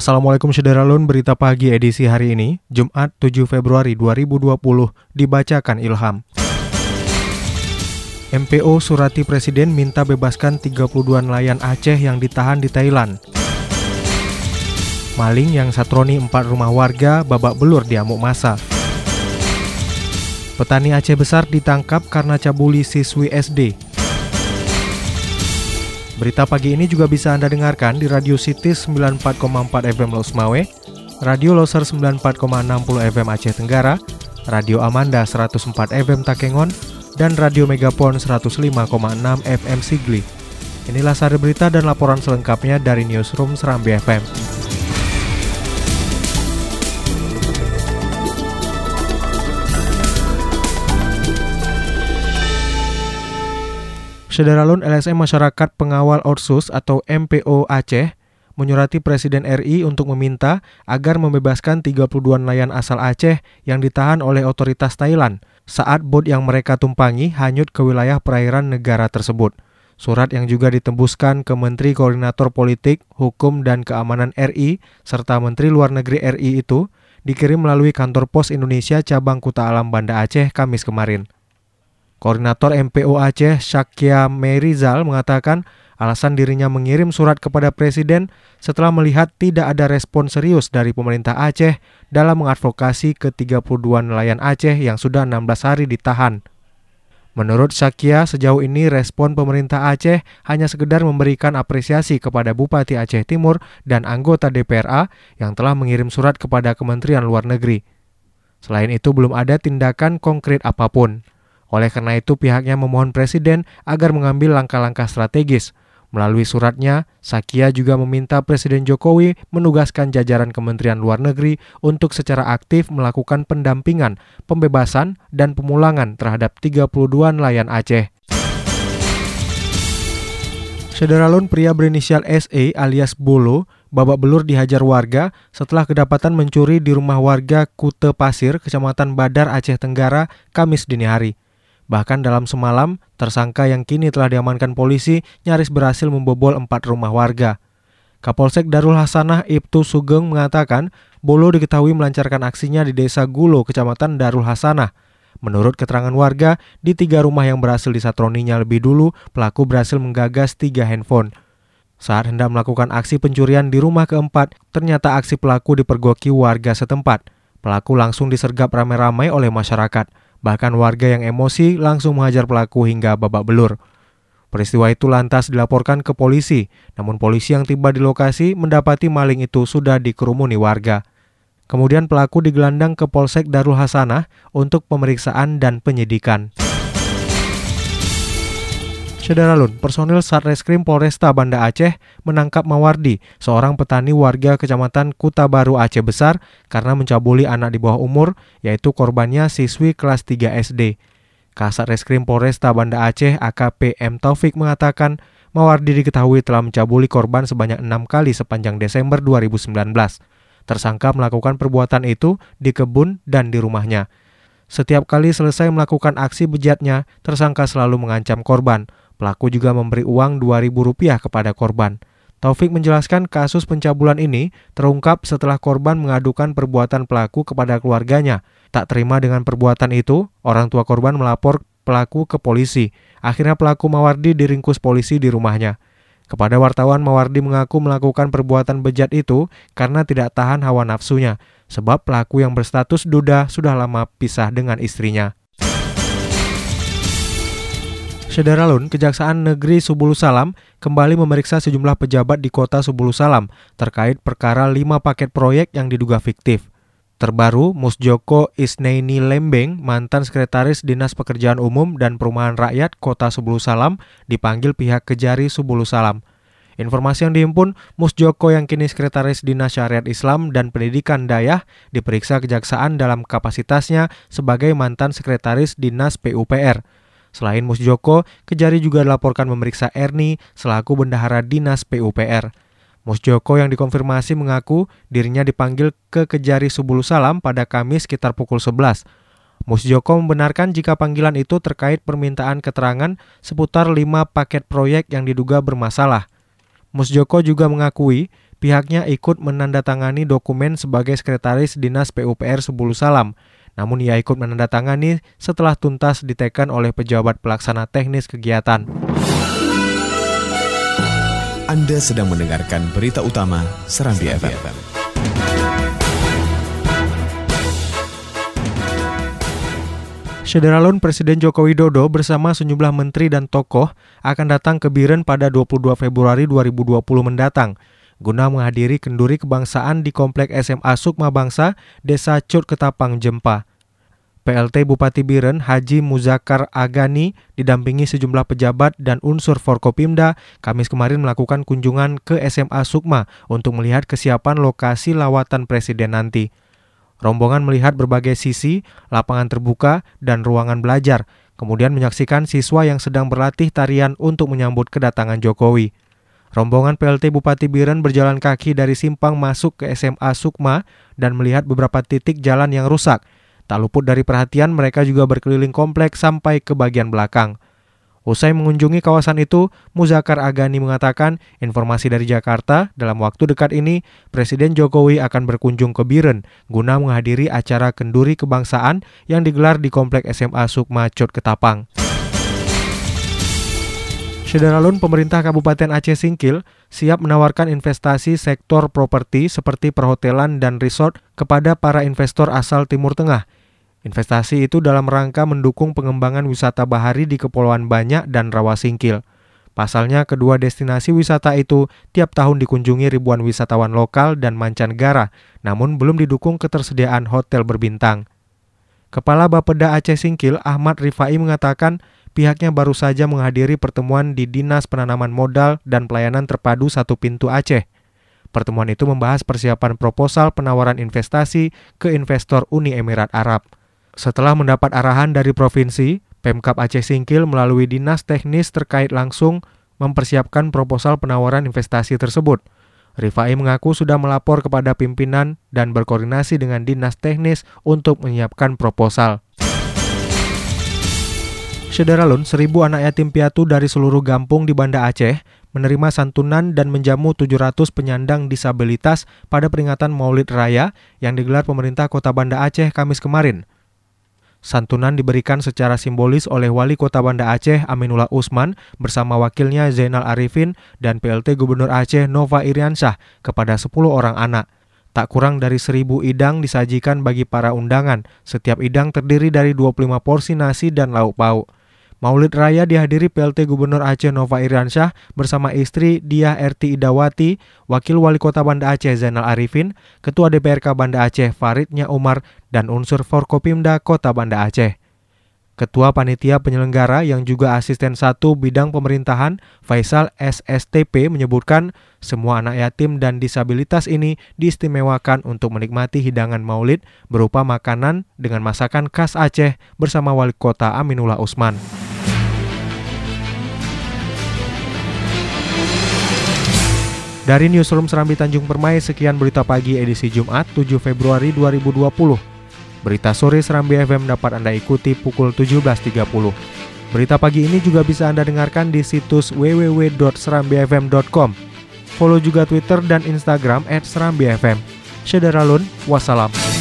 Assalamualaikum Syederalun, berita pagi edisi hari ini, Jumat 7 Februari 2020, dibacakan Ilham. MPO Surati Presiden minta bebaskan 32 nelayan Aceh yang ditahan di Thailand. Maling yang satroni 4 rumah warga babak belur di amuk masa. Petani Aceh besar ditangkap karena cabuli siswi SD. Berita pagi ini juga bisa Anda dengarkan di Radio City 94,4 FM Los Mawe, Radio Loser 94,60 FM Aceh Tenggara, Radio Amanda 104 FM Takengon, dan Radio Megapon 105,6 FM Sigli. Inilah sari berita dan laporan selengkapnya dari Newsroom Serambi FM. Sederalun LSM Masyarakat Pengawal Orsus atau MPO Aceh menyurati Presiden RI untuk meminta agar membebaskan 32 nelayan asal Aceh yang ditahan oleh otoritas Thailand saat bot yang mereka tumpangi hanyut ke wilayah perairan negara tersebut. Surat yang juga ditembuskan ke Menteri Koordinator Politik, Hukum, dan Keamanan RI serta Menteri Luar Negeri RI itu dikirim melalui kantor pos Indonesia cabang Kuta Alam Banda Aceh Kamis kemarin. Koordinator MPO Aceh Syakya Merizal mengatakan alasan dirinya mengirim surat kepada Presiden setelah melihat tidak ada respon serius dari pemerintah Aceh dalam mengadvokasi ke 32 nelayan Aceh yang sudah 16 hari ditahan. Menurut Syakya, sejauh ini respon pemerintah Aceh hanya sekedar memberikan apresiasi kepada Bupati Aceh Timur dan anggota DPRA yang telah mengirim surat kepada Kementerian Luar Negeri. Selain itu belum ada tindakan konkret apa pun. Oleh karena itu pihaknya memohon Presiden agar mengambil langkah-langkah strategis. Melalui suratnya, Sakia juga meminta Presiden Jokowi menugaskan jajaran Kementerian Luar Negeri untuk secara aktif melakukan pendampingan, pembebasan, dan pemulangan terhadap 32 nelayan Aceh. Sederalun pria berinisial SE alias Bolo babak belur dihajar warga setelah kedapatan mencuri di rumah warga Kute Pasir, Kecamatan Badar, Aceh Tenggara, Kamis dini hari. Bahkan dalam semalam, tersangka yang kini telah diamankan polisi nyaris berhasil membobol empat rumah warga. Kapolsek Darul Hasanah Ibtu Sugeng mengatakan, Bolo diketahui melancarkan aksinya di desa Gulo, kecamatan Darul Hasanah. Menurut keterangan warga, di tiga rumah yang berhasil disatroninya lebih dulu, pelaku berhasil menggagas tiga handphone. Saat hendak melakukan aksi pencurian di rumah keempat, ternyata aksi pelaku dipergoki warga setempat. Pelaku langsung disergap ramai-ramai oleh masyarakat. Bahkan warga yang emosi langsung menghajar pelaku hingga babak belur. Peristiwa itu lantas dilaporkan ke polisi, namun polisi yang tiba di lokasi mendapati maling itu sudah dikerumuni warga. Kemudian pelaku digelandang ke Polsek Darul Hasanah untuk pemeriksaan dan penyidikan. Sederalun, personil Satreskrim Polresta Banda Aceh menangkap Mawardi, seorang petani warga Kecamatan Kuta Baru Aceh Besar karena mencabuli anak di bawah umur, yaitu korbannya siswi kelas 3 SD. Kasat Reskrim Polresta Banda Aceh AKP M Taufik mengatakan Mawardi diketahui telah mencabuli korban sebanyak enam kali sepanjang Desember 2019. Tersangka melakukan perbuatan itu di kebun dan di rumahnya. Setiap kali selesai melakukan aksi bejatnya, tersangka selalu mengancam korban. Pelaku juga memberi uang Rp2.000 kepada korban. Taufik menjelaskan kasus pencabulan ini terungkap setelah korban mengadukan perbuatan pelaku kepada keluarganya. Tak terima dengan perbuatan itu, orang tua korban melapor pelaku ke polisi. Akhirnya pelaku Mawardi diringkus polisi di rumahnya. Kepada wartawan, Mawardi mengaku melakukan perbuatan bejat itu karena tidak tahan hawa nafsunya, sebab pelaku yang berstatus duda sudah lama pisah dengan istrinya. Sederalun, Kejaksaan Negeri Subulu Salam kembali memeriksa sejumlah pejabat di kota Subulu Salam terkait perkara lima paket proyek yang diduga fiktif. Terbaru, Musjoko Isneini Lembeng, mantan sekretaris Dinas Pekerjaan Umum dan Perumahan Rakyat Kota Subulu Salam, dipanggil pihak Kejari Subulu Salam. Informasi yang dihimpun, Musjoko yang kini sekretaris Dinas Syariat Islam dan Pendidikan Dayah diperiksa kejaksaan dalam kapasitasnya sebagai mantan sekretaris Dinas PUPR. Selain Musjoko, Kejari juga dilaporkan memeriksa Erni selaku bendahara Dinas PUPR. Mus Joko yang dikonfirmasi mengaku dirinya dipanggil ke Kejari Subulu Salam pada Kamis sekitar pukul 11. Mus Joko membenarkan jika panggilan itu terkait permintaan keterangan seputar lima paket proyek yang diduga bermasalah. Mus Joko juga mengakui pihaknya ikut menandatangani dokumen sebagai sekretaris Dinas PUPR Subulu Salam. Namun ia ikut menandatangani setelah tuntas ditekan oleh pejabat pelaksana teknis kegiatan. Anda sedang mendengarkan berita utama Serambi, FM. Sederalun Presiden Joko Widodo bersama sejumlah menteri dan tokoh akan datang ke Biren pada 22 Februari 2020 mendatang guna menghadiri kenduri kebangsaan di Komplek SMA Sukma Bangsa, Desa Cut Ketapang, Jempa. PLT Bupati Biren Haji Muzakar Agani didampingi sejumlah pejabat dan unsur Forkopimda Kamis kemarin melakukan kunjungan ke SMA Sukma untuk melihat kesiapan lokasi lawatan presiden nanti. Rombongan melihat berbagai sisi, lapangan terbuka, dan ruangan belajar, kemudian menyaksikan siswa yang sedang berlatih tarian untuk menyambut kedatangan Jokowi. Rombongan PLT Bupati Biren berjalan kaki dari simpang masuk ke SMA Sukma dan melihat beberapa titik jalan yang rusak – Tak luput dari perhatian, mereka juga berkeliling kompleks sampai ke bagian belakang. Usai mengunjungi kawasan itu, Muzakar Agani mengatakan informasi dari Jakarta dalam waktu dekat ini Presiden Jokowi akan berkunjung ke Biren guna menghadiri acara kenduri kebangsaan yang digelar di Komplek SMA Sukma Cot Ketapang. Sederalun pemerintah Kabupaten Aceh Singkil siap menawarkan investasi sektor properti seperti perhotelan dan resort kepada para investor asal Timur Tengah Investasi itu dalam rangka mendukung pengembangan wisata bahari di Kepulauan Banyak dan Rawa Singkil. Pasalnya, kedua destinasi wisata itu tiap tahun dikunjungi ribuan wisatawan lokal dan mancanegara, namun belum didukung ketersediaan hotel berbintang. Kepala Bapeda Aceh Singkil, Ahmad Rifai mengatakan pihaknya baru saja menghadiri pertemuan di Dinas Penanaman Modal dan Pelayanan Terpadu Satu Pintu Aceh. Pertemuan itu membahas persiapan proposal penawaran investasi ke investor Uni Emirat Arab. Setelah mendapat arahan dari provinsi, Pemkap Aceh Singkil melalui dinas teknis terkait langsung mempersiapkan proposal penawaran investasi tersebut. Rifai mengaku sudah melapor kepada pimpinan dan berkoordinasi dengan dinas teknis untuk menyiapkan proposal. Sederalun, seribu anak yatim piatu dari seluruh kampung di Banda Aceh menerima santunan dan menjamu 700 penyandang disabilitas pada peringatan Maulid Raya yang digelar pemerintah kota Banda Aceh Kamis kemarin. Santunan diberikan secara simbolis oleh Wali Kota Banda Aceh Aminullah Usman bersama wakilnya Zainal Arifin dan PLT Gubernur Aceh Nova Iriansyah kepada 10 orang anak. Tak kurang dari seribu idang disajikan bagi para undangan. Setiap idang terdiri dari 25 porsi nasi dan lauk pauk. Maulid Raya dihadiri PLT Gubernur Aceh Nova Iriansyah bersama istri Diah RT Idawati, Wakil Wali Kota Banda Aceh Zainal Arifin, Ketua DPRK Banda Aceh Faridnya Umar, dan unsur Forkopimda Kota Banda Aceh. Ketua Panitia Penyelenggara yang juga asisten satu bidang pemerintahan, Faisal SSTP menyebutkan semua anak yatim dan disabilitas ini diistimewakan untuk menikmati hidangan maulid berupa makanan dengan masakan khas Aceh bersama Wali Kota Aminullah Usman. Dari Newsroom Serambi Tanjung Permai, sekian berita pagi edisi Jumat 7 Februari 2020. Berita sore Serambi FM dapat Anda ikuti pukul 17.30. Berita pagi ini juga bisa Anda dengarkan di situs www.serambifm.com. Follow juga Twitter dan Instagram at Serambi FM. Wassalam.